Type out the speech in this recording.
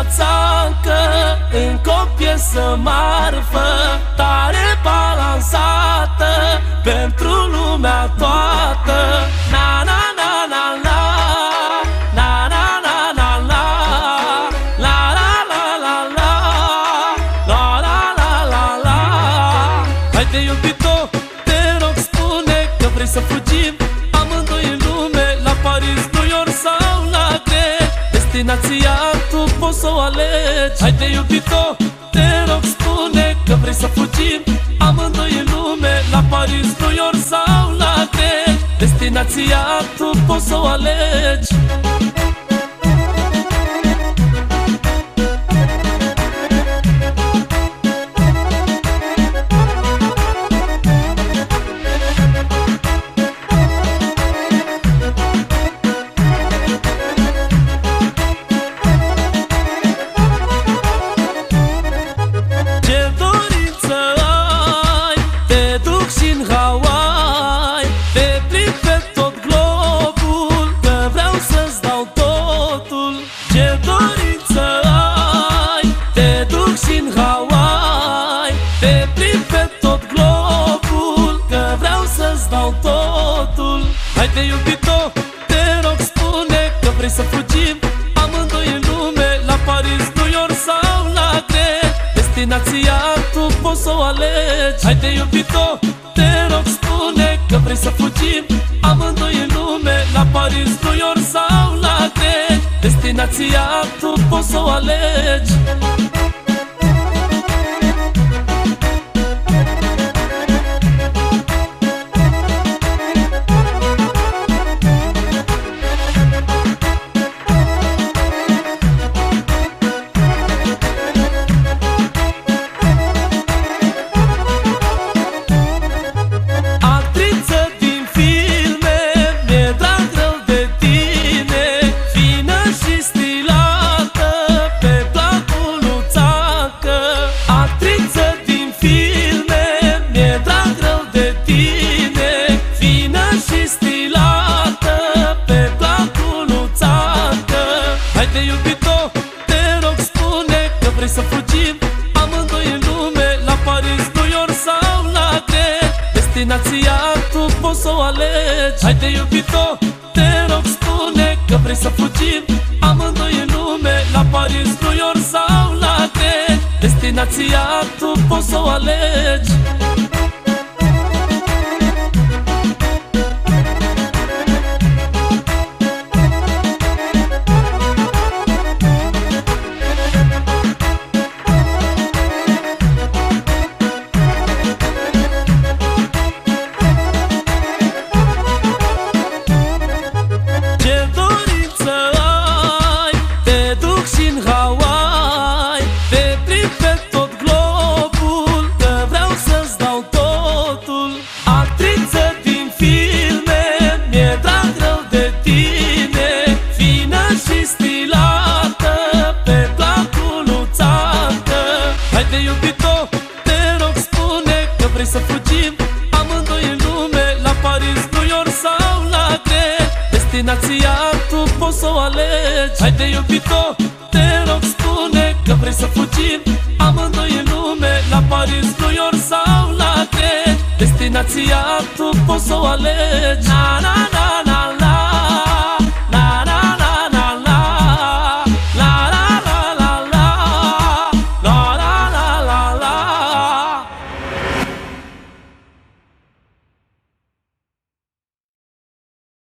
viața încă Încă o piesă marfă Tare balansată Pentru lumea toată. Na, na, na, na, na Na, na, na, na, na La, la, la, la, la La, la, la, la, la. Haide iubito, te rog spune Că vrei să fugim. Amândoi în lume La Paris, New York sau la Grec Destinația tu poți să o alegi. Haide iubito, te rog spune Că vrei să fugim. Amândoi în lume La Paris, New York sau la Grec Destinația tu poți să o alegi Haide iubito, te rog spune Că vrei să fugim. Amândoi în lume La Paris, New York sau la Grec Destinația tu poți să o alegi. Haide iubito, te rog spune Că vrei să fugim. Amândoi în lume La Paris, New York sau la Grec Destinația tu poți să o alegi Destinația tu poți să o alegi. Haide iubito, te rog spune Că vrei să fugim. Amândoi în lume La Paris, New York sau la Grec Destinația tu poți să o alegi Destinația tu poți să o alegi. Haide iubito, te rog spune Că vrei să fugim. Amândoi în lume La Paris, New York sau la Grec Destinația tu poți să o alegi. Na, na, na, na